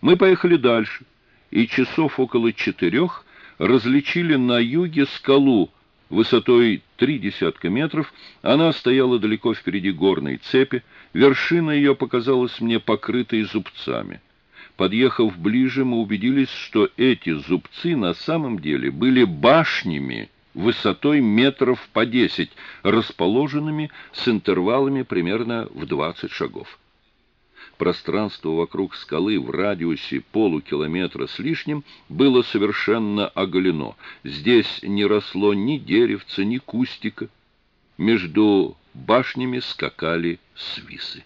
Мы поехали дальше, и часов около четырех различили на юге скалу высотой три десятка метров. Она стояла далеко впереди горной цепи, вершина ее показалась мне покрытой зубцами. Подъехав ближе, мы убедились, что эти зубцы на самом деле были башнями высотой метров по десять, расположенными с интервалами примерно в двадцать шагов. Пространство вокруг скалы в радиусе полукилометра с лишним было совершенно оголено. Здесь не росло ни деревца, ни кустика. Между башнями скакали свисы.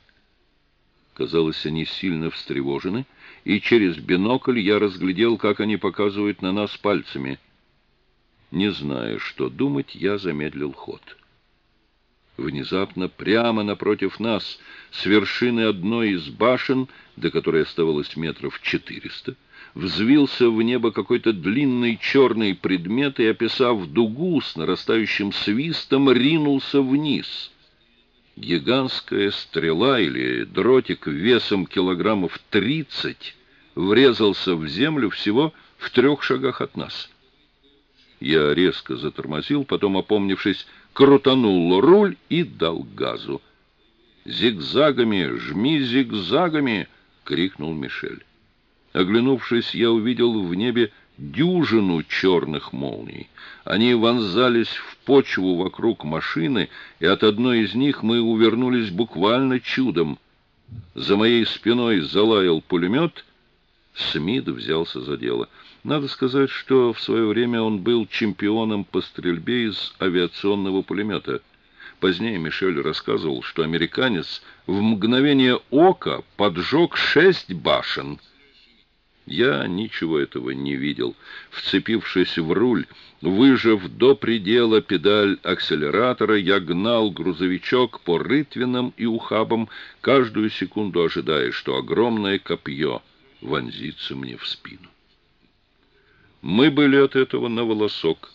Казалось, они сильно встревожены, и через бинокль я разглядел, как они показывают на нас пальцами. Не зная, что думать, я замедлил ход. Внезапно, прямо напротив нас, с вершины одной из башен, до которой оставалось метров четыреста, взвился в небо какой-то длинный черный предмет и, описав дугу с нарастающим свистом, ринулся вниз. Гигантская стрела или дротик весом килограммов тридцать врезался в землю всего в трех шагах от нас. Я резко затормозил, потом, опомнившись, крутанул руль и дал газу. «Зигзагами! Жми зигзагами!» — крикнул Мишель. Оглянувшись, я увидел в небе дюжину черных молний. Они вонзались в почву вокруг машины, и от одной из них мы увернулись буквально чудом. За моей спиной залаял пулемет. Смит взялся за дело — надо сказать, что в свое время он был чемпионом по стрельбе из авиационного пулемета. Позднее Мишель рассказывал, что американец в мгновение ока поджег шесть башен. Я ничего этого не видел. Вцепившись в руль, выжав до предела педаль акселератора, я гнал грузовичок по рытвинам и ухабам, каждую секунду ожидая, что огромное копье вонзится мне в спину. Мы были от этого на волосок.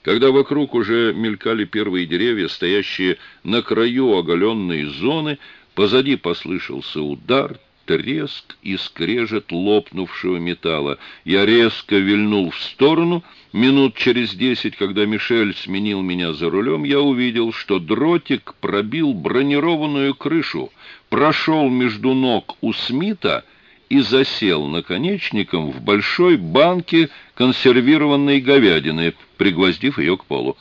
Когда вокруг уже мелькали первые деревья, стоящие на краю оголенной зоны, позади послышался удар, треск и скрежет лопнувшего металла. Я резко вильнул в сторону. Минут через десять, когда Мишель сменил меня за рулем, я увидел, что дротик пробил бронированную крышу, прошел между ног у Смита — и засел наконечником в большой банке консервированной говядины, пригвоздив ее к полу.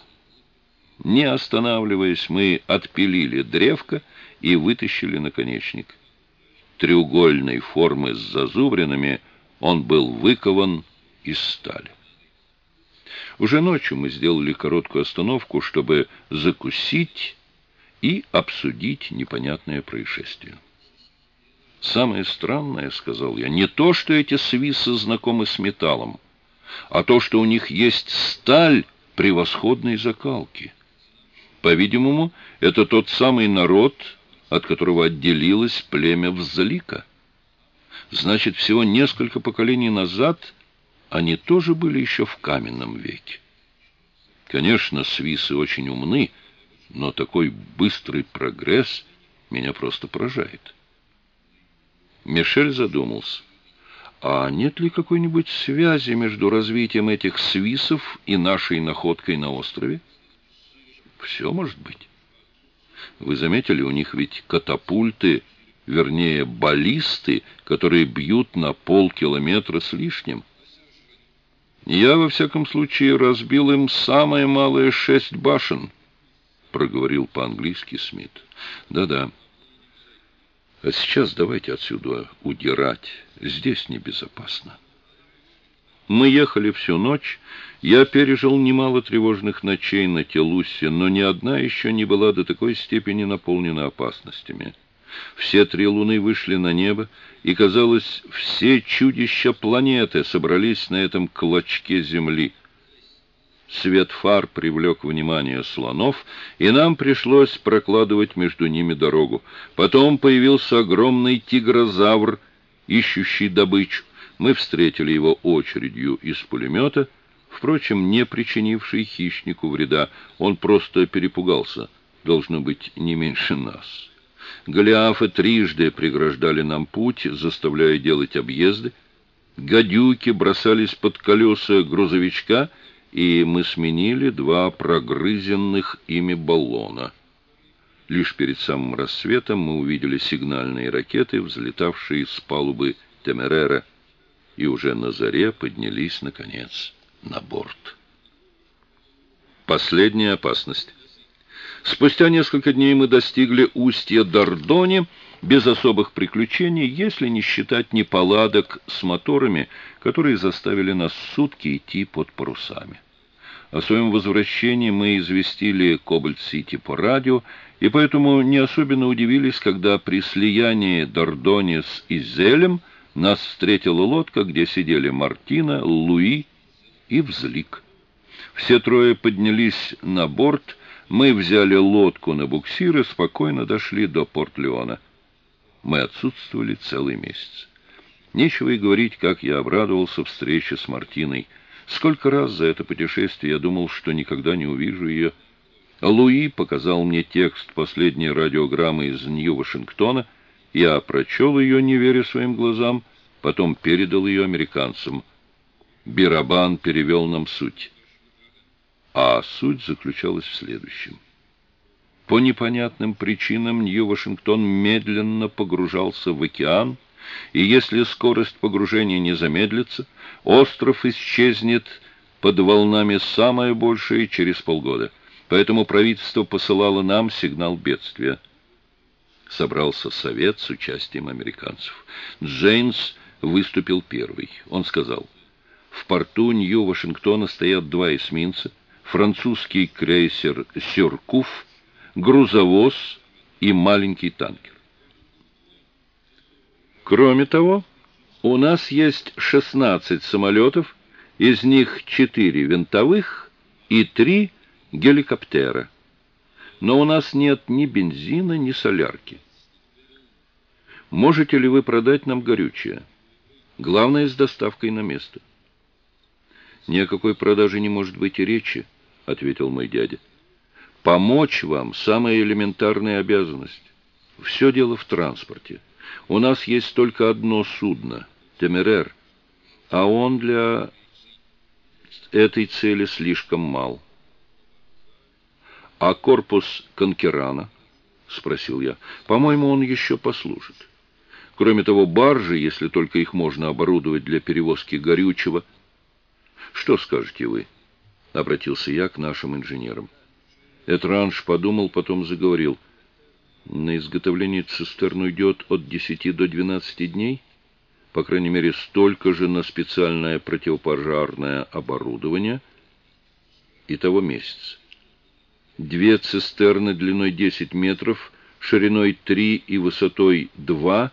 Не останавливаясь, мы отпилили древко и вытащили наконечник. Треугольной формы с зазубринами он был выкован из стали. Уже ночью мы сделали короткую остановку, чтобы закусить и обсудить непонятное происшествие. «Самое странное, — сказал я, — не то, что эти свисы знакомы с металлом, а то, что у них есть сталь превосходной закалки. По-видимому, это тот самый народ, от которого отделилось племя Взлика. Значит, всего несколько поколений назад они тоже были еще в каменном веке. Конечно, свисы очень умны, но такой быстрый прогресс меня просто поражает». Мишель задумался. А нет ли какой-нибудь связи между развитием этих свисов и нашей находкой на острове? Все может быть. Вы заметили, у них ведь катапульты, вернее, баллисты, которые бьют на полкилометра с лишним. Я, во всяком случае, разбил им самое малое шесть башен, проговорил по-английски Смит. Да-да. А сейчас давайте отсюда удирать. Здесь небезопасно. Мы ехали всю ночь. Я пережил немало тревожных ночей на Телусе, но ни одна еще не была до такой степени наполнена опасностями. Все три луны вышли на небо, и, казалось, все чудища планеты собрались на этом клочке земли — Свет фар привлек внимание слонов, и нам пришлось прокладывать между ними дорогу. Потом появился огромный тигрозавр, ищущий добычу. Мы встретили его очередью из пулемета, впрочем, не причинивший хищнику вреда. Он просто перепугался, должно быть, не меньше нас. Голиафы трижды преграждали нам путь, заставляя делать объезды. Гадюки бросались под колеса грузовичка, и мы сменили два прогрызенных ими баллона. Лишь перед самым рассветом мы увидели сигнальные ракеты, взлетавшие с палубы Темерера, и уже на заре поднялись, наконец, на борт. Последняя опасность. Спустя несколько дней мы достигли устья Дордони без особых приключений, если не считать неполадок с моторами, которые заставили нас сутки идти под парусами. О своем возвращении мы известили Кобальт-Сити по радио, и поэтому не особенно удивились, когда при слиянии Дордони с Изелем нас встретила лодка, где сидели Мартина, Луи и Взлик. Все трое поднялись на борт, мы взяли лодку на буксир и спокойно дошли до Порт-Леона. Мы отсутствовали целый месяц. Нечего и говорить, как я обрадовался встрече с Мартиной. Сколько раз за это путешествие я думал, что никогда не увижу ее. Луи показал мне текст последней радиограммы из Нью-Вашингтона. Я прочел ее, не веря своим глазам, потом передал ее американцам. Бирабан перевел нам суть. А суть заключалась в следующем. По непонятным причинам Нью-Вашингтон медленно погружался в океан, и если скорость погружения не замедлится, остров исчезнет под волнами самое большее через полгода. Поэтому правительство посылало нам сигнал бедствия. Собрался совет с участием американцев. Джейнс выступил первый. Он сказал, в порту Нью-Вашингтона стоят два эсминца, французский крейсер «Сюркуф», грузовоз и маленький танкер. Кроме того, у нас есть 16 самолетов, из них 4 винтовых и 3 геликоптера. Но у нас нет ни бензина, ни солярки. Можете ли вы продать нам горючее? Главное, с доставкой на место. Ни о какой продаже не может быть и речи, ответил мой дядя. Помочь вам – самая элементарная обязанность. Все дело в транспорте. У нас есть только одно судно – Темерер, а он для этой цели слишком мал. «А корпус Конкерана?» — спросил я. «По-моему, он еще послужит. Кроме того, баржи, если только их можно оборудовать для перевозки горючего. Что скажете вы?» — обратился я к нашим инженерам. Этранж подумал, потом заговорил. На изготовление цистерн уйдет от 10 до 12 дней, по крайней мере, столько же на специальное противопожарное оборудование и того месяца. Две цистерны длиной 10 метров, шириной 3 и высотой 2,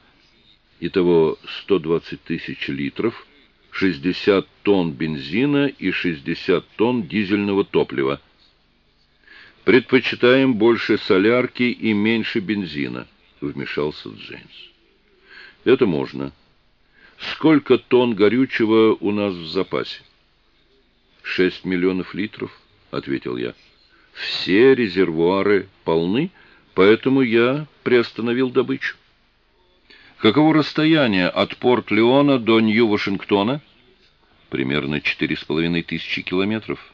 итого 120 тысяч литров, 60 тонн бензина и 60 тонн дизельного топлива. «Предпочитаем больше солярки и меньше бензина», — вмешался Джеймс. «Это можно. Сколько тонн горючего у нас в запасе?» «Шесть миллионов литров», — ответил я. «Все резервуары полны, поэтому я приостановил добычу». «Каково расстояние от Порт-Леона до Нью-Вашингтона?» «Примерно четыре с половиной тысячи километров».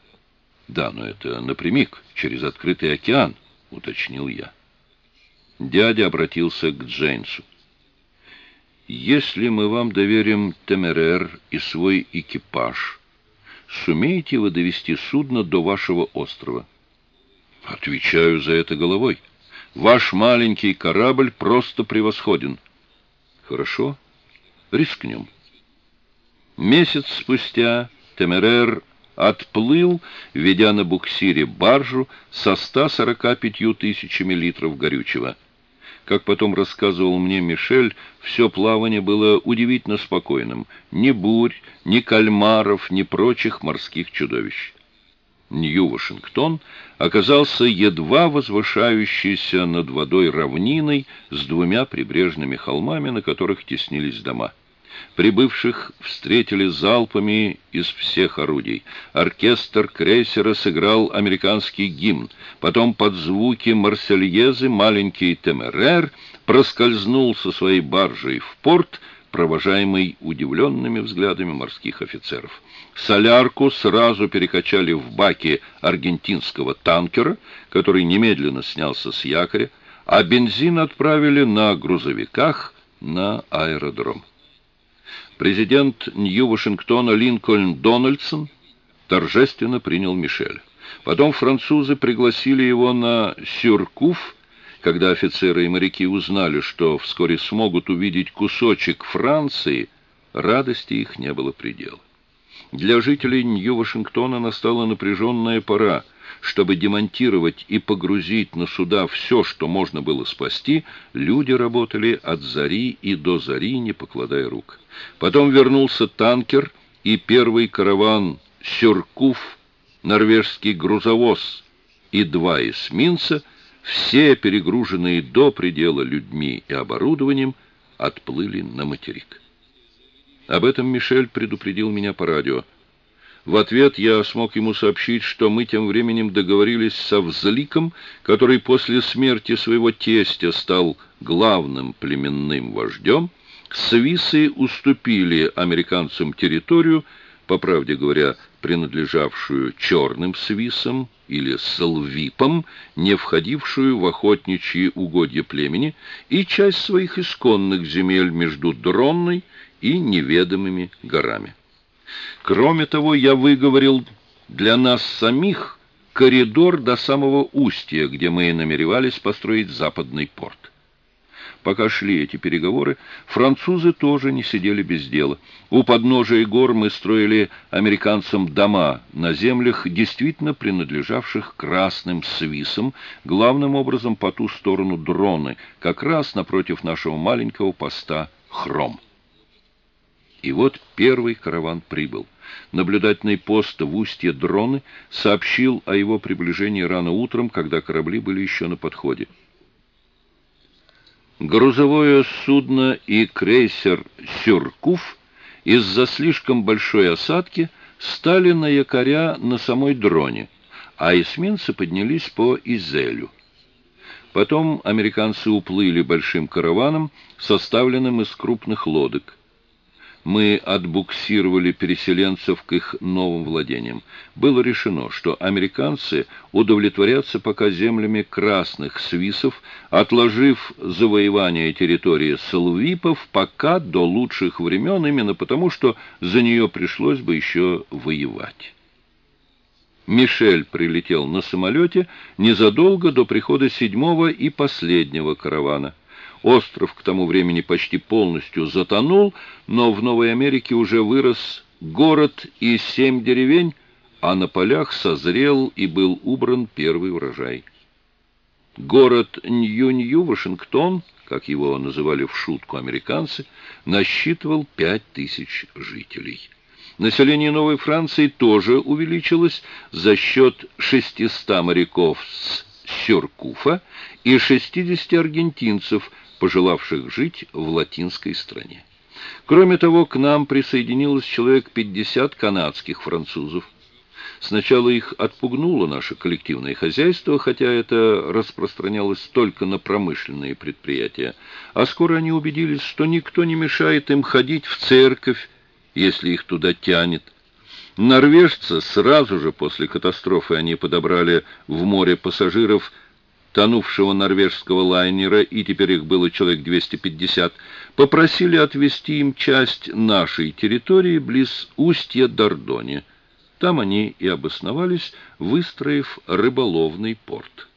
Да, но это напрямик, через открытый океан, уточнил я. Дядя обратился к Джейнсу. Если мы вам доверим Темерер и свой экипаж, сумеете вы довести судно до вашего острова? Отвечаю за это головой. Ваш маленький корабль просто превосходен. Хорошо, рискнем. Месяц спустя Темерер отплыл, ведя на буксире баржу со 145 тысячами литров горючего. Как потом рассказывал мне Мишель, все плавание было удивительно спокойным. Ни бурь, ни кальмаров, ни прочих морских чудовищ. Нью-Вашингтон оказался едва возвышающейся над водой равниной с двумя прибрежными холмами, на которых теснились дома. Прибывших встретили залпами из всех орудий. Оркестр крейсера сыграл американский гимн. Потом под звуки марсельезы маленький Темерер проскользнул со своей баржей в порт, провожаемый удивленными взглядами морских офицеров. Солярку сразу перекачали в баки аргентинского танкера, который немедленно снялся с якоря, а бензин отправили на грузовиках на аэродром. Президент Нью-Вашингтона Линкольн Дональдсон торжественно принял Мишеля. Потом французы пригласили его на Сюркуф, когда офицеры и моряки узнали, что вскоре смогут увидеть кусочек Франции, радости их не было предела. Для жителей Нью-Вашингтона настала напряженная пора. Чтобы демонтировать и погрузить на суда все, что можно было спасти, люди работали от зари и до зари, не покладая рук. Потом вернулся танкер и первый караван «Сюркуф», норвежский грузовоз и два эсминца, все перегруженные до предела людьми и оборудованием, отплыли на материк. Об этом Мишель предупредил меня по радио. В ответ я смог ему сообщить, что мы тем временем договорились со Взликом, который после смерти своего тестя стал главным племенным вождем. Свисы уступили американцам территорию, по правде говоря, принадлежавшую черным свисам или салвипам, не входившую в охотничьи угодья племени, и часть своих исконных земель между Дронной и неведомыми горами. Кроме того, я выговорил для нас самих коридор до самого устья, где мы намеревались построить западный порт. Пока шли эти переговоры, французы тоже не сидели без дела. У подножия гор мы строили американцам дома на землях, действительно принадлежавших красным свисам, главным образом по ту сторону дроны, как раз напротив нашего маленького поста Хром. И вот первый караван прибыл. Наблюдательный пост в устье Дроны сообщил о его приближении рано утром, когда корабли были еще на подходе. Грузовое судно и крейсер «Сюркуф» из-за слишком большой осадки стали на якоря на самой Дроне, а эсминцы поднялись по Изелю. Потом американцы уплыли большим караваном, составленным из крупных лодок мы отбуксировали переселенцев к их новым владениям. Было решено, что американцы удовлетворятся пока землями красных свисов, отложив завоевание территории Салвипов пока до лучших времен, именно потому, что за нее пришлось бы еще воевать. Мишель прилетел на самолете незадолго до прихода седьмого и последнего каравана – Остров к тому времени почти полностью затонул, но в Новой Америке уже вырос город и семь деревень, а на полях созрел и был убран первый урожай. Город Нью-Нью, Вашингтон, как его называли в шутку американцы, насчитывал пять тысяч жителей. Население Новой Франции тоже увеличилось за счет 600 моряков с Сюркуфа и 60 аргентинцев, пожелавших жить в латинской стране. Кроме того, к нам присоединилось человек 50 канадских французов. Сначала их отпугнуло наше коллективное хозяйство, хотя это распространялось только на промышленные предприятия, а скоро они убедились, что никто не мешает им ходить в церковь, если их туда тянет. Норвежцы сразу же после катастрофы они подобрали в море пассажиров тонувшего норвежского лайнера, и теперь их было человек 250, попросили отвезти им часть нашей территории близ устья Дордони. Там они и обосновались, выстроив рыболовный порт.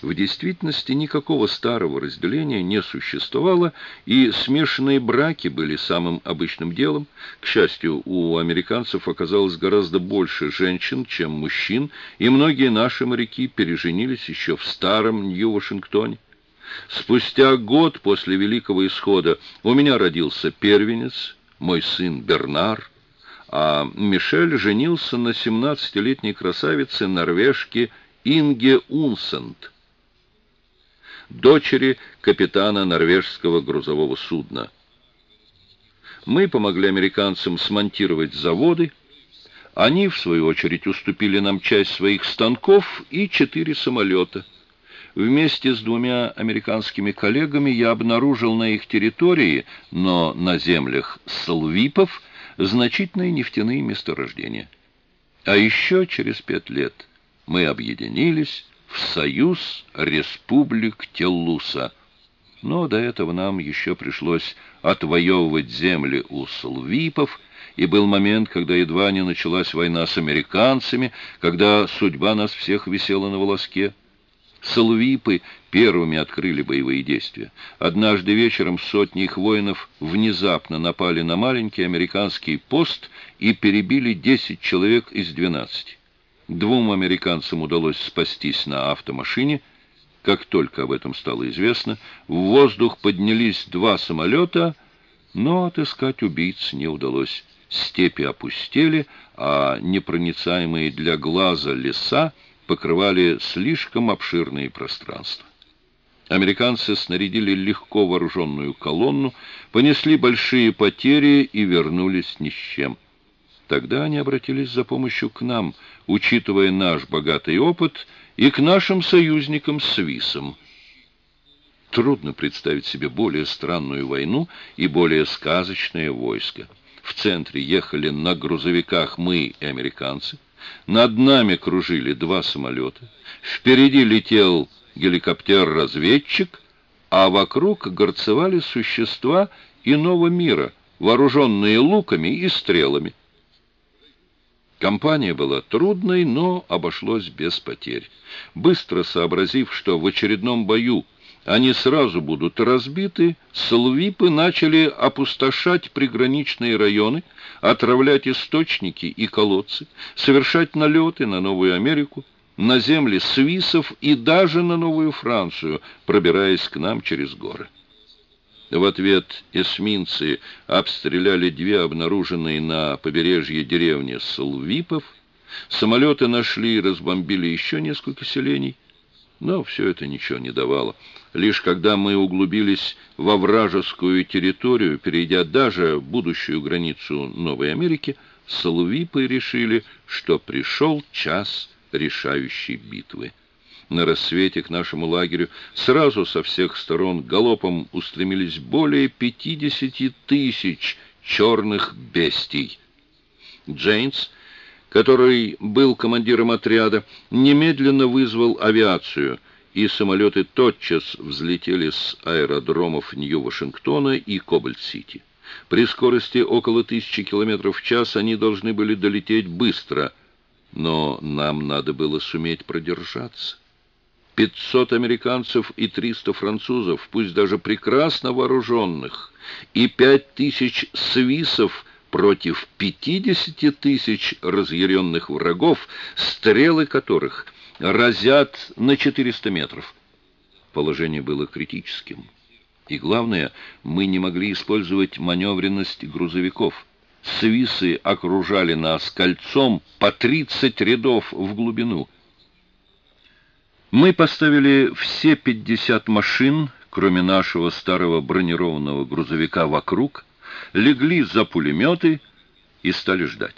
В действительности никакого старого разделения не существовало, и смешанные браки были самым обычным делом. К счастью, у американцев оказалось гораздо больше женщин, чем мужчин, и многие наши моряки переженились еще в старом Нью-Вашингтоне. Спустя год после Великого Исхода у меня родился первенец, мой сын Бернар, а Мишель женился на 17-летней красавице норвежке Инге Унсент – дочери капитана норвежского грузового судна. Мы помогли американцам смонтировать заводы. Они, в свою очередь, уступили нам часть своих станков и четыре самолета. Вместе с двумя американскими коллегами я обнаружил на их территории, но на землях Салвипов, значительные нефтяные месторождения. А еще через пять лет мы объединились в Союз Республик Теллуса. Но до этого нам еще пришлось отвоевывать земли у Салвипов, и был момент, когда едва не началась война с американцами, когда судьба нас всех висела на волоске. Салвипы первыми открыли боевые действия. Однажды вечером сотни их воинов внезапно напали на маленький американский пост и перебили 10 человек из 12. Двум американцам удалось спастись на автомашине. Как только об этом стало известно, в воздух поднялись два самолета, но отыскать убийц не удалось. Степи опустели, а непроницаемые для глаза леса покрывали слишком обширные пространства. Американцы снарядили легко вооруженную колонну, понесли большие потери и вернулись ни с чем. Тогда они обратились за помощью к нам, учитывая наш богатый опыт, и к нашим союзникам свисам. Трудно представить себе более странную войну и более сказочное войско. В центре ехали на грузовиках мы и американцы. Над нами кружили два самолета. Впереди летел геликоптер-разведчик, а вокруг горцевали существа иного мира, вооруженные луками и стрелами. Компания была трудной, но обошлось без потерь. Быстро сообразив, что в очередном бою они сразу будут разбиты, Салвипы начали опустошать приграничные районы, отравлять источники и колодцы, совершать налеты на Новую Америку, на земли свисов и даже на Новую Францию, пробираясь к нам через горы. В ответ эсминцы обстреляли две обнаруженные на побережье деревни Салвипов. Самолеты нашли и разбомбили еще несколько селений. Но все это ничего не давало. Лишь когда мы углубились во вражескую территорию, перейдя даже будущую границу Новой Америки, Салвипы решили, что пришел час решающей битвы на рассвете к нашему лагерю сразу со всех сторон галопом устремились более 50 тысяч черных бестий. Джейнс, который был командиром отряда, немедленно вызвал авиацию, и самолеты тотчас взлетели с аэродромов Нью-Вашингтона и Кобальт-Сити. При скорости около тысячи километров в час они должны были долететь быстро, но нам надо было суметь продержаться. 500 американцев и 300 французов, пусть даже прекрасно вооруженных, и 5000 свисов против 50 тысяч разъяренных врагов, стрелы которых разят на 400 метров. Положение было критическим. И главное, мы не могли использовать маневренность грузовиков. Свисы окружали нас кольцом по 30 рядов в глубину – мы поставили все 50 машин, кроме нашего старого бронированного грузовика, вокруг, легли за пулеметы и стали ждать.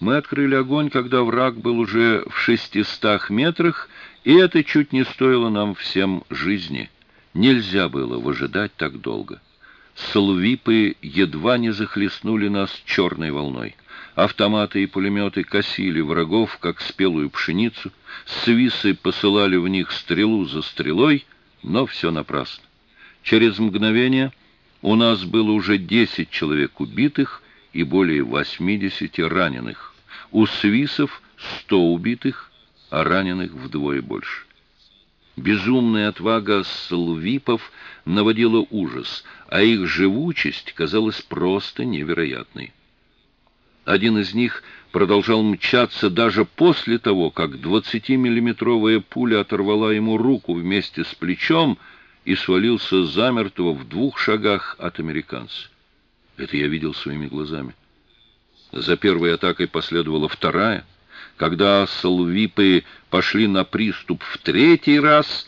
Мы открыли огонь, когда враг был уже в 600 метрах, и это чуть не стоило нам всем жизни. Нельзя было выжидать так долго. Салвипы едва не захлестнули нас черной волной. Автоматы и пулеметы косили врагов, как спелую пшеницу. Свисы посылали в них стрелу за стрелой, но все напрасно. Через мгновение у нас было уже 10 человек убитых и более 80 раненых. У свисов 100 убитых, а раненых вдвое больше. Безумная отвага слвипов наводила ужас, а их живучесть казалась просто невероятной. Один из них продолжал мчаться даже после того, как 20-миллиметровая пуля оторвала ему руку вместе с плечом и свалился замертво в двух шагах от американца. Это я видел своими глазами. За первой атакой последовала вторая. Когда салвипы пошли на приступ в третий раз,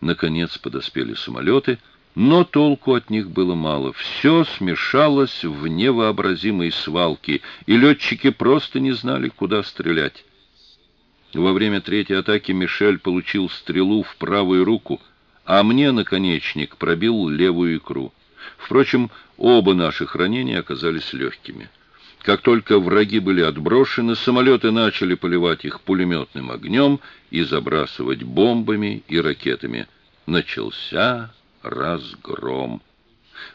наконец подоспели самолеты — Но толку от них было мало. Все смешалось в невообразимой свалке, и летчики просто не знали, куда стрелять. Во время третьей атаки Мишель получил стрелу в правую руку, а мне наконечник пробил левую икру. Впрочем, оба наших ранения оказались легкими. Как только враги были отброшены, самолеты начали поливать их пулеметным огнем и забрасывать бомбами и ракетами. Начался разгром.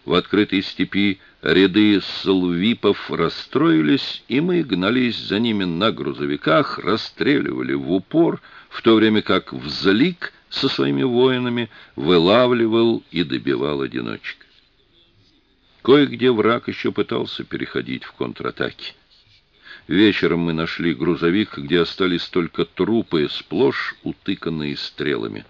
В открытой степи ряды салвипов расстроились, и мы гнались за ними на грузовиках, расстреливали в упор, в то время как Взлик со своими воинами вылавливал и добивал одиночек. Кое-где враг еще пытался переходить в контратаки. Вечером мы нашли грузовик, где остались только трупы, сплошь утыканные стрелами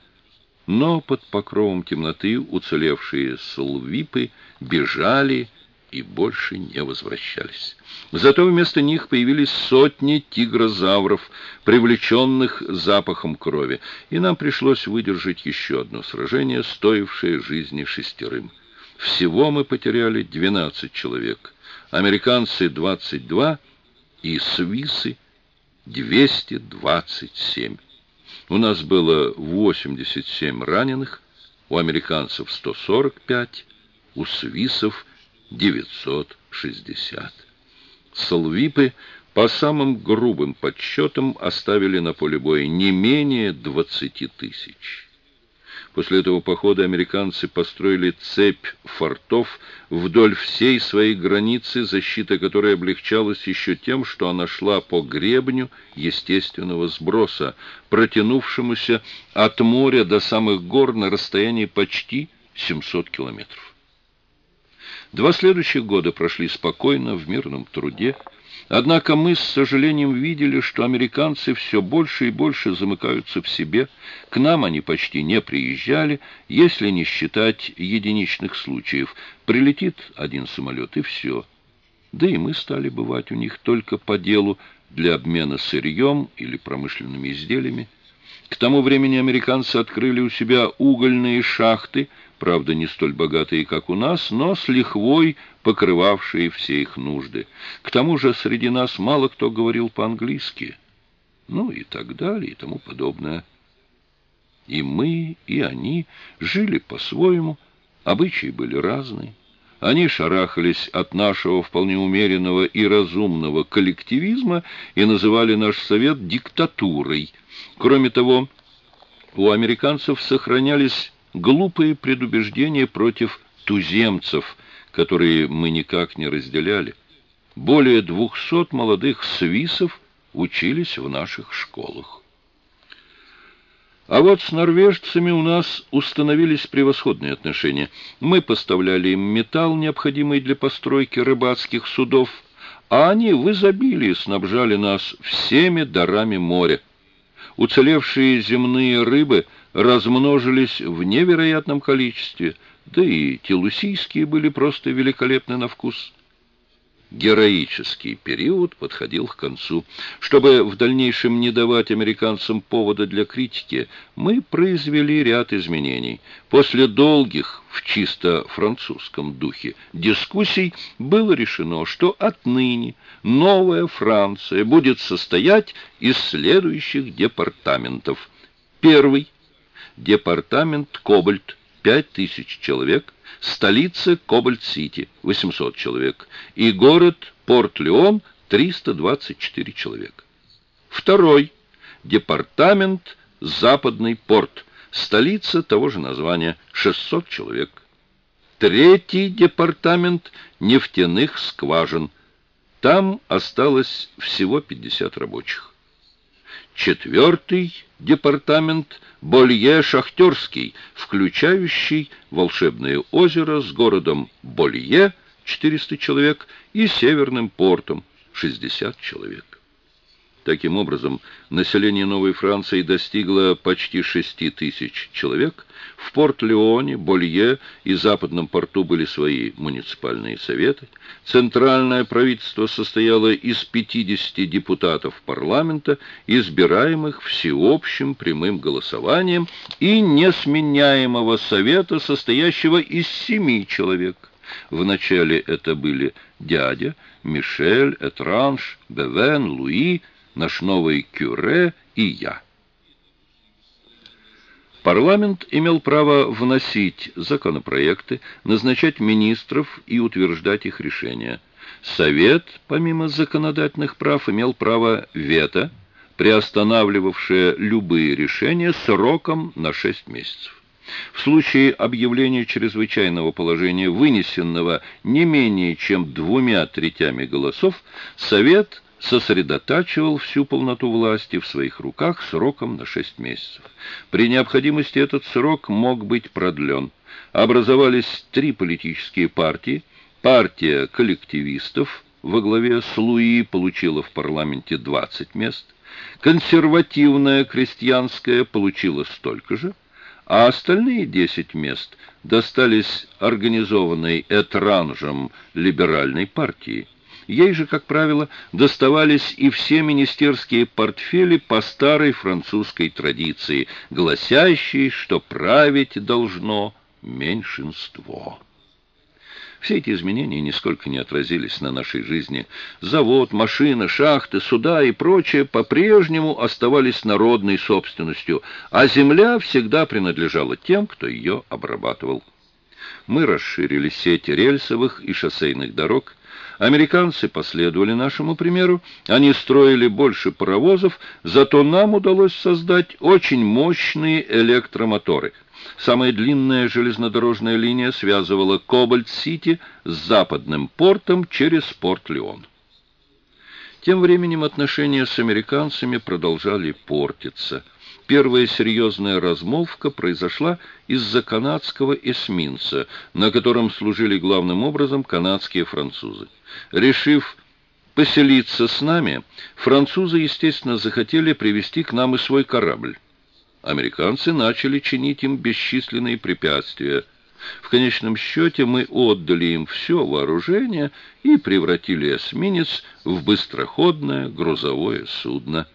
но под покровом темноты уцелевшие слвипы бежали и больше не возвращались. Зато вместо них появились сотни тигрозавров, привлеченных запахом крови, и нам пришлось выдержать еще одно сражение, стоившее жизни шестерым. Всего мы потеряли 12 человек, американцы 22 и свисы 227. У нас было 87 раненых, у американцев 145, у свисов 960. Солвипы по самым грубым подсчетам оставили на поле боя не менее 20 тысяч. После этого похода американцы построили цепь фортов вдоль всей своей границы, защита которой облегчалась еще тем, что она шла по гребню естественного сброса, протянувшемуся от моря до самых гор на расстоянии почти 700 километров. Два следующих года прошли спокойно, в мирном труде, Однако мы с сожалением видели, что американцы все больше и больше замыкаются в себе. К нам они почти не приезжали, если не считать единичных случаев. Прилетит один самолет и все. Да и мы стали бывать у них только по делу для обмена сырьем или промышленными изделиями. К тому времени американцы открыли у себя угольные шахты, правда, не столь богатые, как у нас, но с лихвой покрывавшие все их нужды. К тому же среди нас мало кто говорил по-английски. Ну и так далее, и тому подобное. И мы, и они жили по-своему, обычаи были разные. Они шарахались от нашего вполне умеренного и разумного коллективизма и называли наш совет диктатурой. Кроме того, у американцев сохранялись глупые предубеждения против туземцев, которые мы никак не разделяли. Более двухсот молодых свисов учились в наших школах. А вот с норвежцами у нас установились превосходные отношения. Мы поставляли им металл, необходимый для постройки рыбацких судов, а они в изобилии снабжали нас всеми дарами моря. Уцелевшие земные рыбы размножились в невероятном количестве, да и телусийские были просто великолепны на вкус. Героический период подходил к концу. Чтобы в дальнейшем не давать американцам повода для критики, мы произвели ряд изменений. После долгих, в чисто французском духе, дискуссий было решено, что отныне новая Франция будет состоять из следующих департаментов. Первый – департамент Кобальт, 5000 человек – столица Кобальт-Сити, 800 человек, и город Порт-Леон, 324 человека. Второй – департамент Западный порт, столица того же названия, 600 человек. Третий департамент нефтяных скважин. Там осталось всего 50 рабочих. Четвертый департамент Болье-Шахтерский, включающий волшебное озеро с городом Болье, 400 человек, и северным портом, 60 человек. Таким образом, население Новой Франции достигло почти 6 тысяч человек. В Порт-Леоне, Болье и Западном порту были свои муниципальные советы. Центральное правительство состояло из 50 депутатов парламента, избираемых всеобщим прямым голосованием, и несменяемого совета, состоящего из семи человек. Вначале это были дядя, Мишель, Этранж, Бевен, Луи, наш новый кюре и я. Парламент имел право вносить законопроекты, назначать министров и утверждать их решения. Совет, помимо законодательных прав, имел право вето, приостанавливавшее любые решения сроком на шесть месяцев. В случае объявления чрезвычайного положения, вынесенного не менее чем двумя третями голосов, Совет – сосредотачивал всю полноту власти в своих руках сроком на шесть месяцев. При необходимости этот срок мог быть продлен. Образовались три политические партии. Партия коллективистов во главе с Луи получила в парламенте 20 мест. Консервативная крестьянская получила столько же, а остальные 10 мест достались организованной Этранжем либеральной партии. Ей же, как правило, доставались и все министерские портфели по старой французской традиции, гласящей, что править должно меньшинство. Все эти изменения нисколько не отразились на нашей жизни. Завод, машина, шахты, суда и прочее по-прежнему оставались народной собственностью, а земля всегда принадлежала тем, кто ее обрабатывал. Мы расширили сеть рельсовых и шоссейных дорог, Американцы последовали нашему примеру, они строили больше паровозов, зато нам удалось создать очень мощные электромоторы. Самая длинная железнодорожная линия связывала Кобальт-Сити с западным портом через Порт-Леон. Тем временем отношения с американцами продолжали портиться – Первая серьезная размолвка произошла из-за канадского эсминца, на котором служили главным образом канадские французы. Решив поселиться с нами, французы, естественно, захотели привести к нам и свой корабль. Американцы начали чинить им бесчисленные препятствия. В конечном счете мы отдали им все вооружение и превратили эсминец в быстроходное грузовое судно.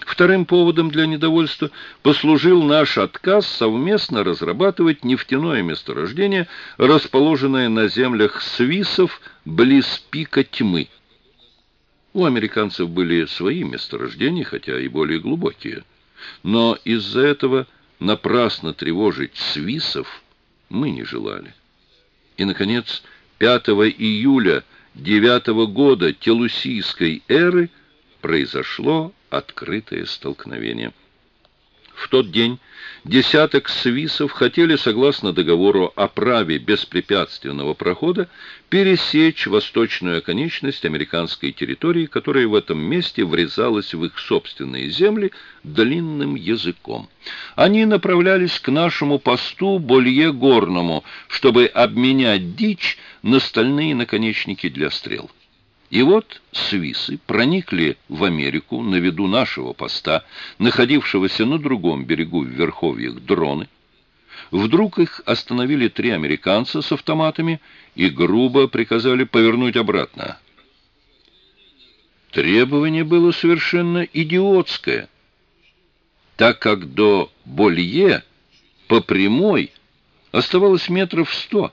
Вторым поводом для недовольства послужил наш отказ совместно разрабатывать нефтяное месторождение, расположенное на землях свисов близ пика тьмы. У американцев были свои месторождения, хотя и более глубокие. Но из-за этого напрасно тревожить свисов мы не желали. И, наконец, 5 июля 9 года Телусийской эры произошло открытое столкновение. В тот день десяток свисов хотели, согласно договору о праве беспрепятственного прохода, пересечь восточную оконечность американской территории, которая в этом месте врезалась в их собственные земли длинным языком. Они направлялись к нашему посту Болье-Горному, чтобы обменять дичь на стальные наконечники для стрел. И вот свисы проникли в Америку на виду нашего поста, находившегося на другом берегу в верховьях Дроны. Вдруг их остановили три американца с автоматами и грубо приказали повернуть обратно. Требование было совершенно идиотское, так как до Болье по прямой оставалось метров сто,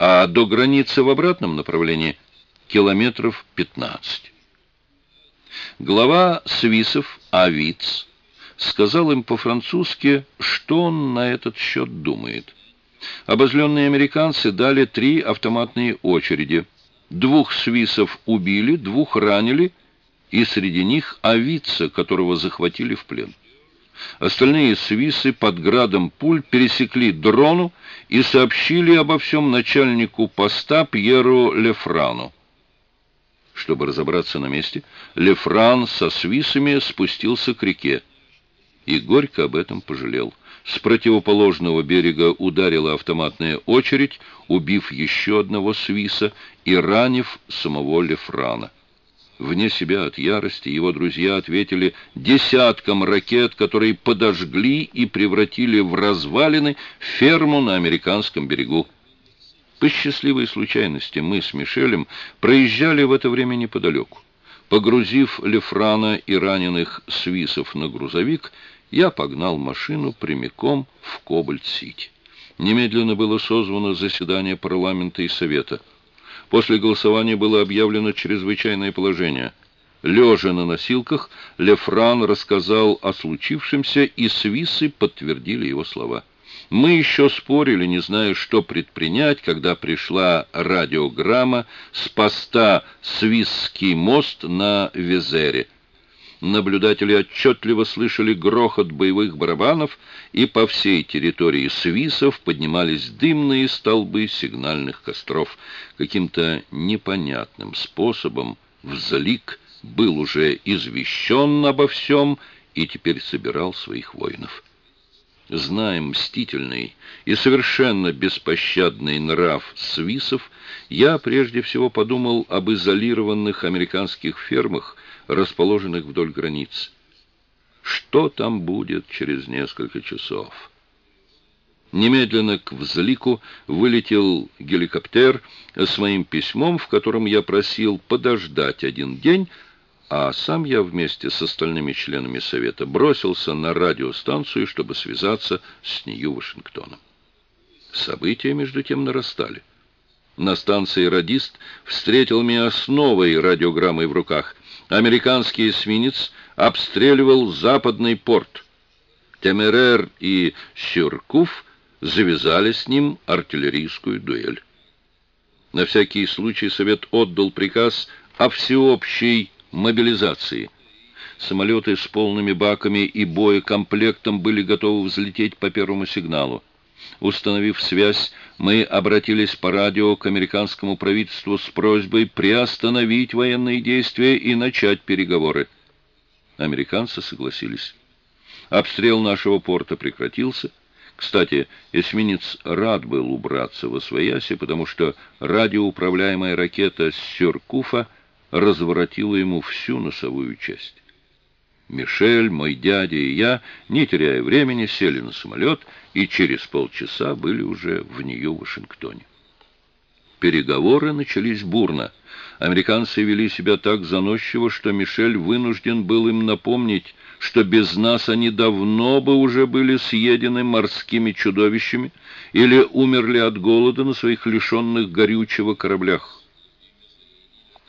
а до границы в обратном направлении – километров 15. Глава свисов Авиц сказал им по-французски, что он на этот счет думает. Обозленные американцы дали три автоматные очереди. Двух свисов убили, двух ранили, и среди них Авица, которого захватили в плен. Остальные свисы под градом пуль пересекли дрону и сообщили обо всем начальнику поста Пьеру Лефрану. Чтобы разобраться на месте, Лефран со свисами спустился к реке и горько об этом пожалел. С противоположного берега ударила автоматная очередь, убив еще одного свиса и ранив самого Лефрана. Вне себя от ярости его друзья ответили десяткам ракет, которые подожгли и превратили в развалины ферму на американском берегу. По счастливой случайности мы с Мишелем проезжали в это время неподалеку. Погрузив Лефрана и раненых свисов на грузовик, я погнал машину прямиком в Кобальт-Сити. Немедленно было созвано заседание парламента и совета. После голосования было объявлено чрезвычайное положение. Лежа на носилках, Лефран рассказал о случившемся, и свисы подтвердили его слова. Мы еще спорили, не зная, что предпринять, когда пришла радиограмма с поста «Свисский мост» на Везере. Наблюдатели отчетливо слышали грохот боевых барабанов, и по всей территории Свисов поднимались дымные столбы сигнальных костров. Каким-то непонятным способом Взлик был уже извещен обо всем и теперь собирал своих воинов зная мстительный и совершенно беспощадный нрав свисов, я прежде всего подумал об изолированных американских фермах, расположенных вдоль границ. Что там будет через несколько часов? Немедленно к взлику вылетел геликоптер с моим письмом, в котором я просил подождать один день, а сам я вместе с остальными членами Совета бросился на радиостанцию, чтобы связаться с Нью-Вашингтоном. События, между тем, нарастали. На станции радист встретил меня с новой радиограммой в руках. Американский эсминец обстреливал западный порт. Темерер и Сюркуф завязали с ним артиллерийскую дуэль. На всякий случай Совет отдал приказ о всеобщей мобилизации. Самолеты с полными баками и боекомплектом были готовы взлететь по первому сигналу. Установив связь, мы обратились по радио к американскому правительству с просьбой приостановить военные действия и начать переговоры. Американцы согласились. Обстрел нашего порта прекратился. Кстати, эсминец рад был убраться во свояси, потому что радиоуправляемая ракета «Сюркуфа» разворотила ему всю носовую часть. Мишель, мой дядя и я, не теряя времени, сели на самолет и через полчаса были уже в Нью-Вашингтоне. Переговоры начались бурно. Американцы вели себя так заносчиво, что Мишель вынужден был им напомнить, что без нас они давно бы уже были съедены морскими чудовищами или умерли от голода на своих лишенных горючего кораблях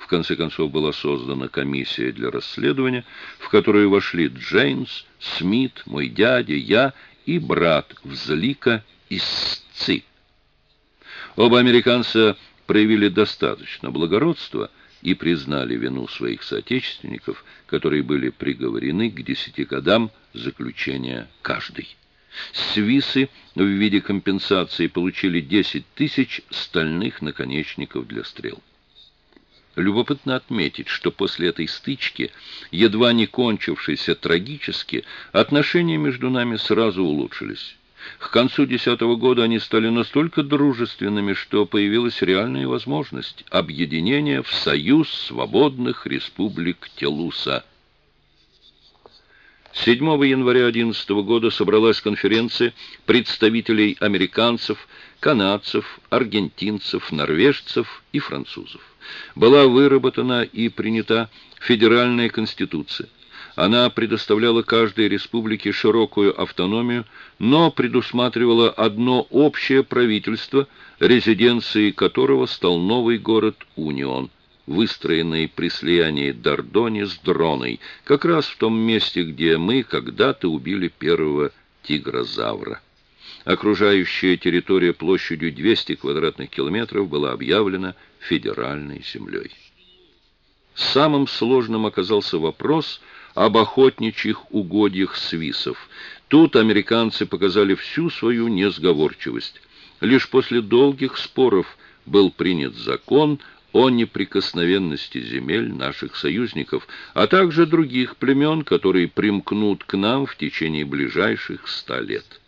конце концов была создана комиссия для расследования, в которую вошли Джеймс, Смит, мой дядя, я и брат Взлика из ЦИ. Оба американца проявили достаточно благородства и признали вину своих соотечественников, которые были приговорены к десяти годам заключения каждый. Свисы в виде компенсации получили 10 тысяч стальных наконечников для стрел. Любопытно отметить, что после этой стычки, едва не кончившейся трагически, отношения между нами сразу улучшились. К концу десятого года они стали настолько дружественными, что появилась реальная возможность объединения в Союз свободных республик Телуса. 7 января 11 года собралась конференция представителей американцев, канадцев, аргентинцев, норвежцев и французов была выработана и принята федеральная конституция. Она предоставляла каждой республике широкую автономию, но предусматривала одно общее правительство, резиденцией которого стал новый город Унион, выстроенный при слиянии Дордони с Дроной, как раз в том месте, где мы когда-то убили первого тигрозавра. Окружающая территория площадью 200 квадратных километров была объявлена федеральной землей. Самым сложным оказался вопрос об охотничьих угодьях свисов. Тут американцы показали всю свою несговорчивость. Лишь после долгих споров был принят закон о неприкосновенности земель наших союзников, а также других племен, которые примкнут к нам в течение ближайших ста лет.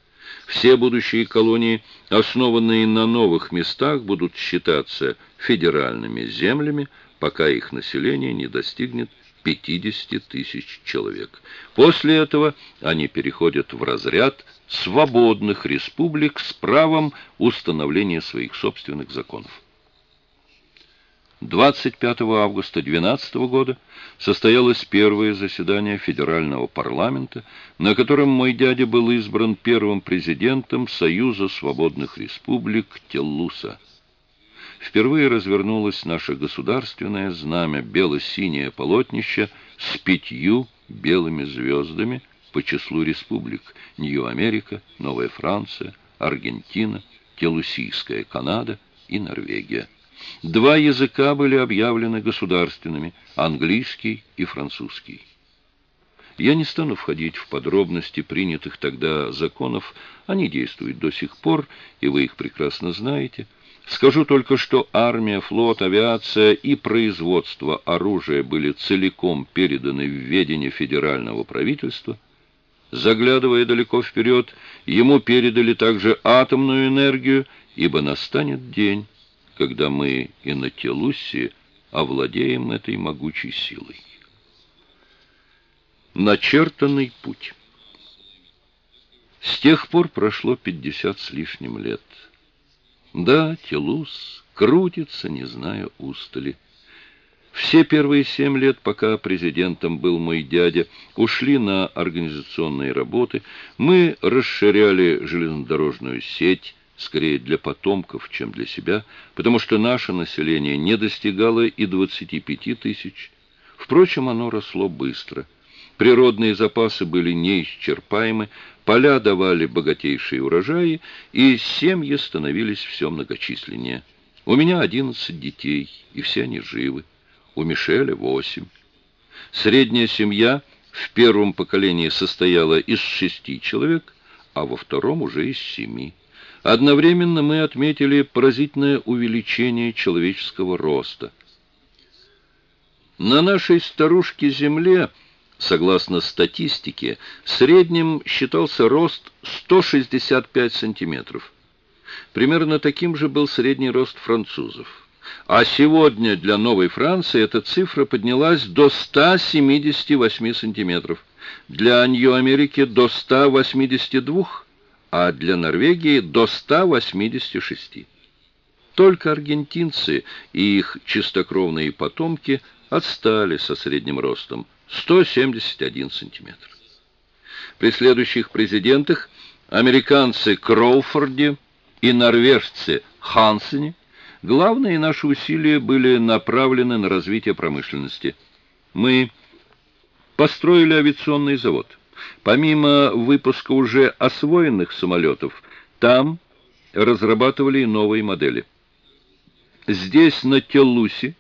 Все будущие колонии, основанные на новых местах, будут считаться федеральными землями, пока их население не достигнет 50 тысяч человек. После этого они переходят в разряд свободных республик с правом установления своих собственных законов. 25 августа 12 года состоялось первое заседание Федерального парламента, на котором мой дядя был избран первым президентом Союза свободных республик Теллуса. Впервые развернулось наше государственное знамя, бело-синее полотнище с пятью белыми звездами по числу республик Нью-Америка, Новая Франция, Аргентина, Телусийская Канада и Норвегия. Два языка были объявлены государственными – английский и французский. Я не стану входить в подробности принятых тогда законов, они действуют до сих пор, и вы их прекрасно знаете. Скажу только, что армия, флот, авиация и производство оружия были целиком переданы в ведение федерального правительства. Заглядывая далеко вперед, ему передали также атомную энергию, ибо настанет день, когда мы и на Телусе овладеем этой могучей силой. Начертанный путь С тех пор прошло пятьдесят с лишним лет. Да, Телус крутится, не зная устали. Все первые семь лет, пока президентом был мой дядя, ушли на организационные работы. Мы расширяли железнодорожную сеть, скорее для потомков, чем для себя, потому что наше население не достигало и 25 тысяч. Впрочем, оно росло быстро. Природные запасы были неисчерпаемы, поля давали богатейшие урожаи, и семьи становились все многочисленнее. У меня 11 детей, и все они живы. У Мишеля восемь. Средняя семья в первом поколении состояла из шести человек, а во втором уже из семи. Одновременно мы отметили поразительное увеличение человеческого роста. На нашей старушке-Земле, согласно статистике, средним считался рост 165 сантиметров. Примерно таким же был средний рост французов. А сегодня для Новой Франции эта цифра поднялась до 178 сантиметров, для Нью-Америки до 182 а для Норвегии до 186. Только аргентинцы и их чистокровные потомки отстали со средним ростом 171 сантиметр. При следующих президентах американцы Кроуфорде и норвежцы Хансене главные наши усилия были направлены на развитие промышленности. Мы построили авиационный завод – Помимо выпуска уже освоенных самолетов, там разрабатывали новые модели. Здесь, на Теллусе,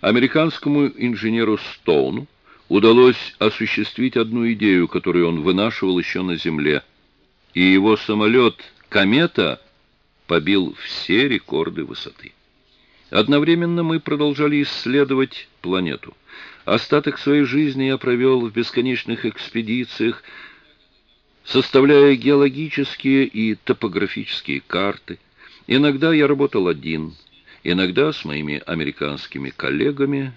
американскому инженеру Стоуну удалось осуществить одну идею, которую он вынашивал еще на Земле, и его самолет «Комета» побил все рекорды высоты. Одновременно мы продолжали исследовать планету. Остаток своей жизни я провел в бесконечных экспедициях, составляя геологические и топографические карты. Иногда я работал один, иногда с моими американскими коллегами,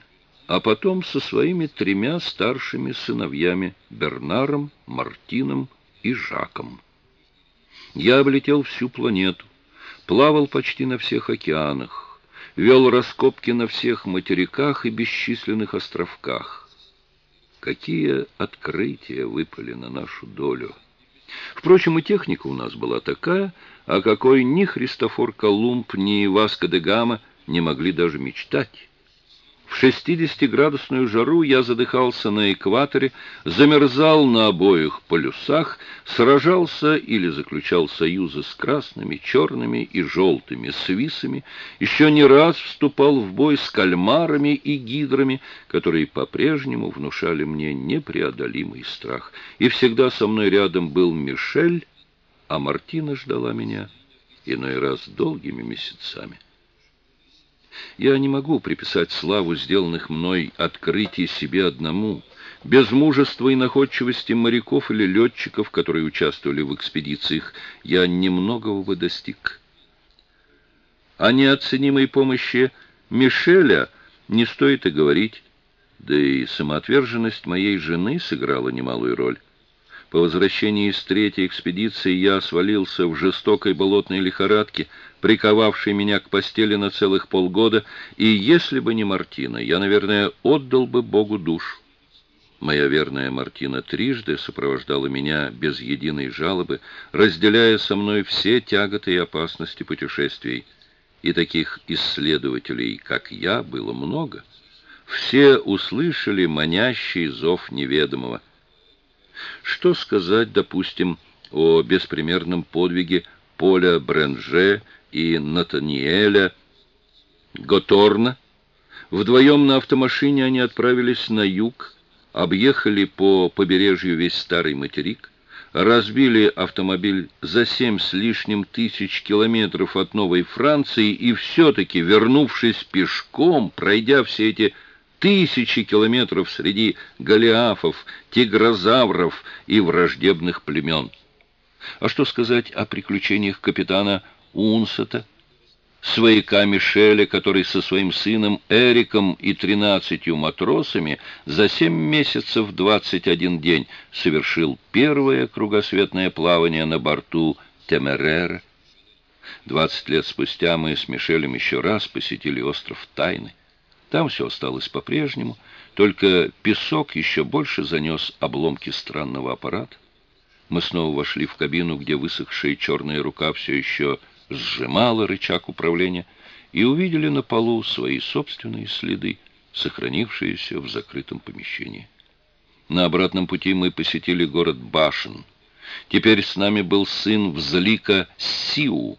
а потом со своими тремя старшими сыновьями Бернаром, Мартином и Жаком. Я облетел всю планету, плавал почти на всех океанах, вел раскопки на всех материках и бесчисленных островках. Какие открытия выпали на нашу долю! Впрочем, и техника у нас была такая, о какой ни Христофор Колумб, ни Васко де Гама не могли даже мечтать. В 60-градусную жару я задыхался на экваторе, замерзал на обоих полюсах, сражался или заключал союзы с красными, черными и желтыми свисами, еще не раз вступал в бой с кальмарами и гидрами, которые по-прежнему внушали мне непреодолимый страх. И всегда со мной рядом был Мишель, а Мартина ждала меня иной раз долгими месяцами. Я не могу приписать славу сделанных мной открытий себе одному. Без мужества и находчивости моряков или летчиков, которые участвовали в экспедициях, я немногого бы достиг. О неоценимой помощи Мишеля не стоит и говорить, да и самоотверженность моей жены сыграла немалую роль. По возвращении из третьей экспедиции я свалился в жестокой болотной лихорадке, приковавшей меня к постели на целых полгода, и если бы не Мартина, я, наверное, отдал бы Богу душу. Моя верная Мартина трижды сопровождала меня без единой жалобы, разделяя со мной все тяготы и опасности путешествий. И таких исследователей, как я, было много. Все услышали манящий зов неведомого. Что сказать, допустим, о беспримерном подвиге Поля Бренже и Натаниэля Готорна? Вдвоем на автомашине они отправились на юг, объехали по побережью весь старый материк, разбили автомобиль за семь с лишним тысяч километров от Новой Франции и все-таки, вернувшись пешком, пройдя все эти тысячи километров среди голиафов, тигрозавров и враждебных племен. А что сказать о приключениях капитана Унсета, свояка Мишеля, который со своим сыном Эриком и тринадцатью матросами за семь месяцев двадцать один день совершил первое кругосветное плавание на борту Темерера. Двадцать лет спустя мы с Мишелем еще раз посетили остров Тайны. Там все осталось по-прежнему, только песок еще больше занес обломки странного аппарата. Мы снова вошли в кабину, где высохшая черная рука все еще сжимала рычаг управления, и увидели на полу свои собственные следы, сохранившиеся в закрытом помещении. На обратном пути мы посетили город Башен. Теперь с нами был сын Взлика Сиу,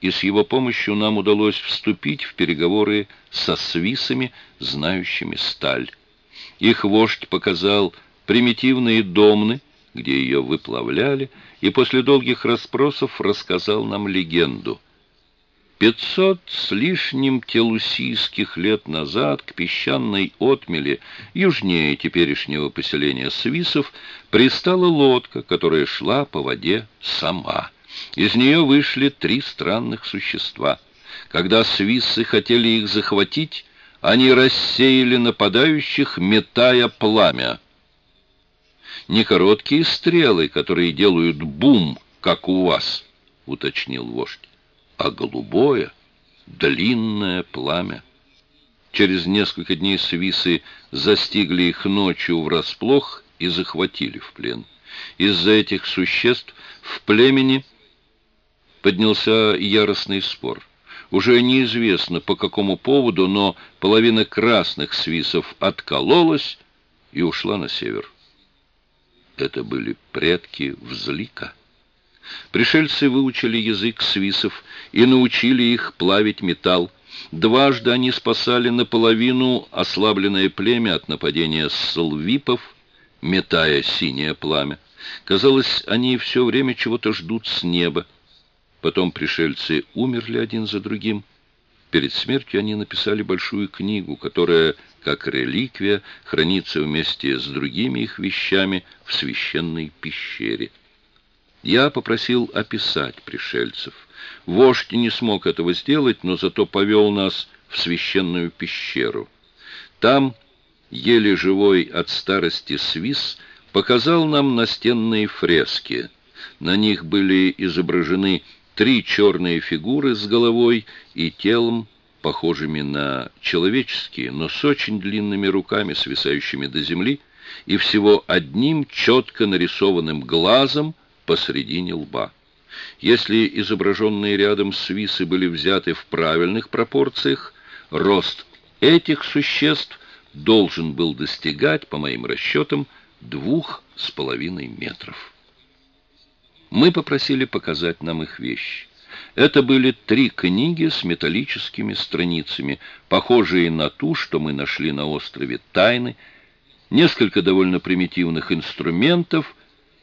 и с его помощью нам удалось вступить в переговоры со свисами, знающими сталь. Их вождь показал примитивные домны, где ее выплавляли, и после долгих расспросов рассказал нам легенду. Пятьсот с лишним телусийских лет назад к песчаной отмели, южнее теперешнего поселения свисов, пристала лодка, которая шла по воде сама. Из нее вышли три странных существа. Когда свиссы хотели их захватить, они рассеяли нападающих, метая пламя. Не короткие стрелы, которые делают бум, как у вас, уточнил вождь, а голубое, длинное пламя. Через несколько дней свисы застигли их ночью врасплох и захватили в плен. Из-за этих существ в племени поднялся яростный спор. Уже неизвестно по какому поводу, но половина красных свисов откололась и ушла на север. Это были предки Взлика. Пришельцы выучили язык свисов и научили их плавить металл. Дважды они спасали наполовину ослабленное племя от нападения салвипов, метая синее пламя. Казалось, они все время чего-то ждут с неба. Потом пришельцы умерли один за другим. Перед смертью они написали большую книгу, которая, как реликвия, хранится вместе с другими их вещами в священной пещере. Я попросил описать пришельцев. Вождь не смог этого сделать, но зато повел нас в священную пещеру. Там, еле живой от старости свис, показал нам настенные фрески. На них были изображены три черные фигуры с головой и телом, похожими на человеческие, но с очень длинными руками, свисающими до земли, и всего одним четко нарисованным глазом посредине лба. Если изображенные рядом свисы были взяты в правильных пропорциях, рост этих существ должен был достигать, по моим расчетам, двух с половиной метров. Мы попросили показать нам их вещи. Это были три книги с металлическими страницами, похожие на ту, что мы нашли на острове Тайны, несколько довольно примитивных инструментов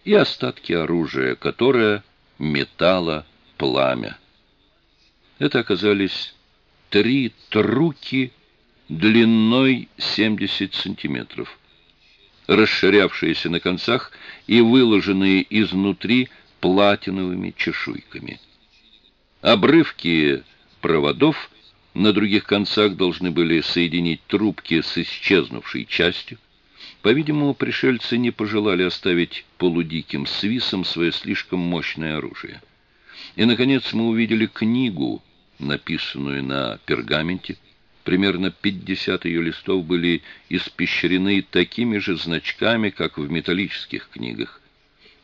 и остатки оружия, которое метало пламя. Это оказались три труки длиной 70 сантиметров. расширявшиеся на концах и выложенные изнутри платиновыми чешуйками. Обрывки проводов на других концах должны были соединить трубки с исчезнувшей частью. По-видимому, пришельцы не пожелали оставить полудиким свисом свое слишком мощное оружие. И, наконец, мы увидели книгу, написанную на пергаменте. Примерно 50 ее листов были испещрены такими же значками, как в металлических книгах.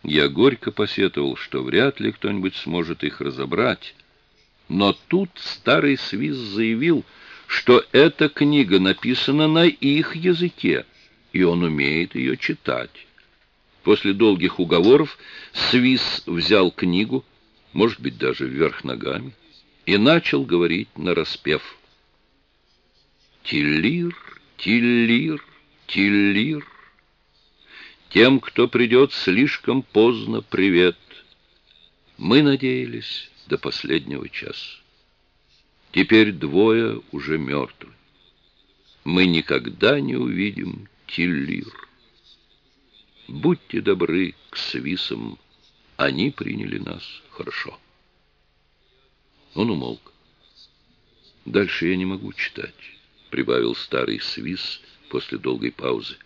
Я горько посетовал, что вряд ли кто-нибудь сможет их разобрать. Но тут старый свист заявил, что эта книга написана на их языке, и он умеет ее читать. После долгих уговоров Свис взял книгу, может быть, даже вверх ногами, и начал говорить на распев. Тиллир, тиллир, тиллир. Тем, кто придет слишком поздно, привет. Мы надеялись до последнего часа. Теперь двое уже мертвы. Мы никогда не увидим Тиллир. Будьте добры к свисам, они приняли нас хорошо. Он умолк. «Дальше я не могу читать», — прибавил старый свис после долгой паузы.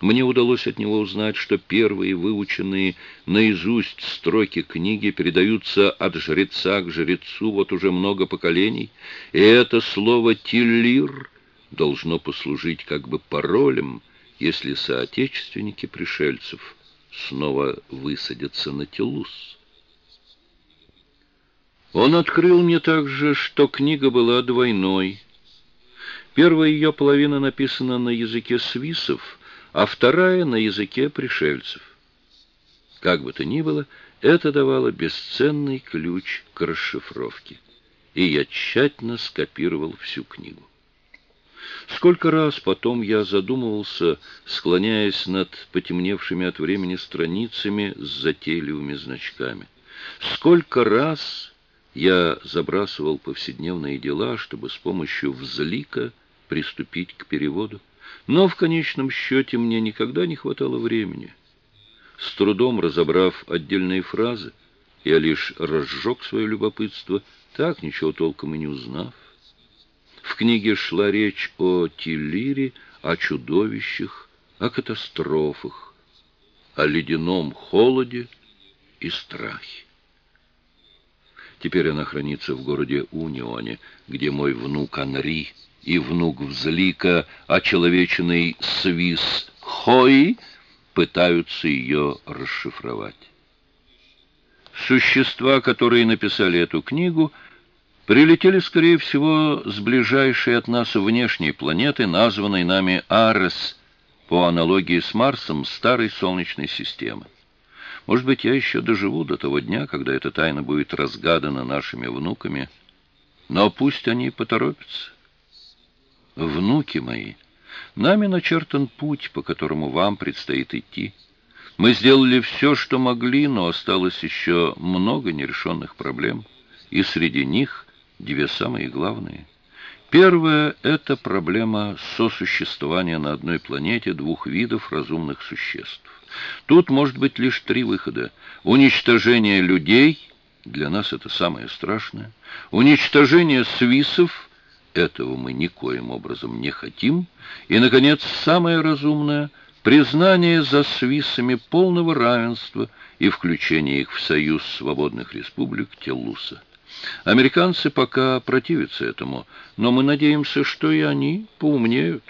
Мне удалось от него узнать, что первые выученные наизусть строки книги передаются от жреца к жрецу вот уже много поколений, и это слово «тиллир» должно послужить как бы паролем, если соотечественники пришельцев снова высадятся на Телус. Он открыл мне также, что книга была двойной. Первая ее половина написана на языке свисов, а вторая — на языке пришельцев. Как бы то ни было, это давало бесценный ключ к расшифровке, и я тщательно скопировал всю книгу. Сколько раз потом я задумывался, склоняясь над потемневшими от времени страницами с затейливыми значками. Сколько раз я забрасывал повседневные дела, чтобы с помощью взлика приступить к переводу. Но в конечном счете мне никогда не хватало времени. С трудом разобрав отдельные фразы, я лишь разжег свое любопытство, так ничего толком и не узнав. В книге шла речь о Тиллире, о чудовищах, о катастрофах, о ледяном холоде и страхе. Теперь она хранится в городе Унионе, где мой внук Анри и внук Взлика, очеловеченный Свис Хой, пытаются ее расшифровать. Существа, которые написали эту книгу, прилетели, скорее всего, с ближайшей от нас внешней планеты, названной нами Арес, по аналогии с Марсом старой Солнечной системы. Может быть, я еще доживу до того дня, когда эта тайна будет разгадана нашими внуками. Но пусть они поторопятся. Внуки мои, нами начертан путь, по которому вам предстоит идти. Мы сделали все, что могли, но осталось еще много нерешенных проблем, и среди них две самые главные. Первая – это проблема сосуществования на одной планете двух видов разумных существ. Тут может быть лишь три выхода. Уничтожение людей, для нас это самое страшное. Уничтожение свисов, этого мы никоим образом не хотим. И, наконец, самое разумное – признание за свисами полного равенства и включение их в союз свободных республик Телуса. Американцы пока противятся этому, но мы надеемся, что и они поумнеют.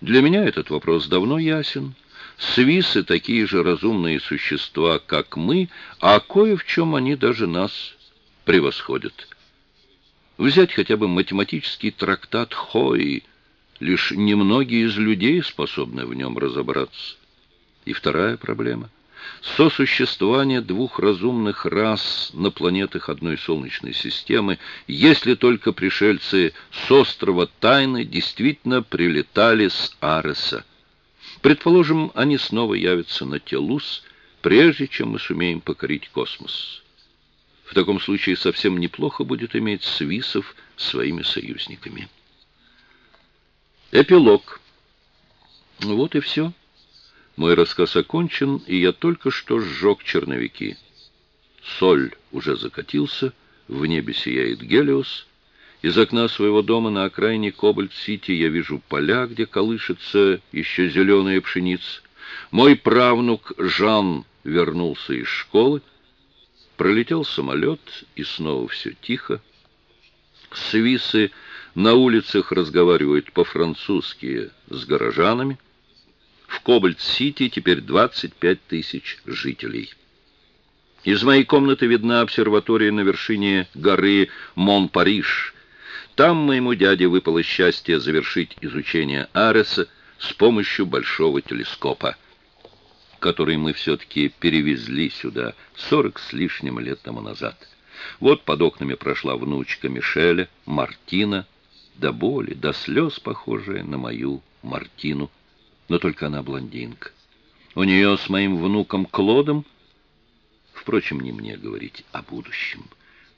Для меня этот вопрос давно ясен. Свисы такие же разумные существа, как мы, а кое в чем они даже нас превосходят. Взять хотя бы математический трактат Хои. Лишь немногие из людей способны в нем разобраться. И вторая проблема — сосуществование двух разумных рас на планетах одной Солнечной системы, если только пришельцы с острова Тайны действительно прилетали с Ареса. Предположим, они снова явятся на Телус, прежде чем мы сумеем покорить космос. В таком случае совсем неплохо будет иметь свисов своими союзниками. Эпилог. Вот и все. Мой рассказ окончен, и я только что сжег черновики. Соль уже закатился, в небе сияет Гелиос. Из окна своего дома на окраине Кобальт-Сити я вижу поля, где колышется еще зеленая пшеница. Мой правнук Жан вернулся из школы. Пролетел самолет, и снова все тихо. Свисы на улицах разговаривают по-французски с горожанами. В Кобальт-Сити теперь 25 тысяч жителей. Из моей комнаты видна обсерватория на вершине горы Мон-Париж. Там моему дяде выпало счастье завершить изучение Ареса с помощью большого телескопа, который мы все-таки перевезли сюда 40 с лишним лет тому назад. Вот под окнами прошла внучка Мишеля, Мартина, до боли, до слез похожая на мою Мартину, но только она блондинка. У нее с моим внуком Клодом, впрочем, не мне говорить о будущем.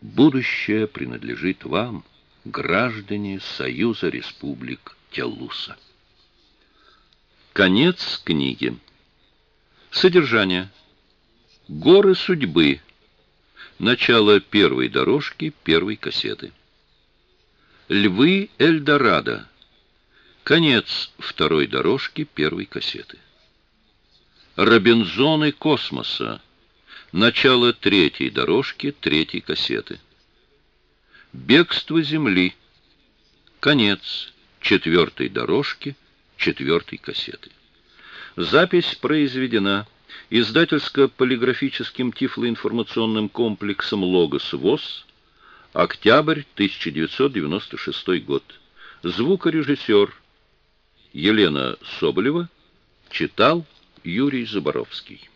Будущее принадлежит вам, граждане Союза Республик Теллуса. Конец книги. Содержание. Горы судьбы. Начало первой дорожки первой кассеты. Львы Эльдорадо. Конец второй дорожки первой кассеты. Робинзоны космоса. Начало третьей дорожки третьей кассеты. Бегство Земли. Конец четвертой дорожки четвертой кассеты. Запись произведена издательско-полиграфическим тифлоинформационным комплексом «Логос ВОЗ», октябрь 1996 год. Звукорежиссер Елена Соболева читал Юрий Заборовский.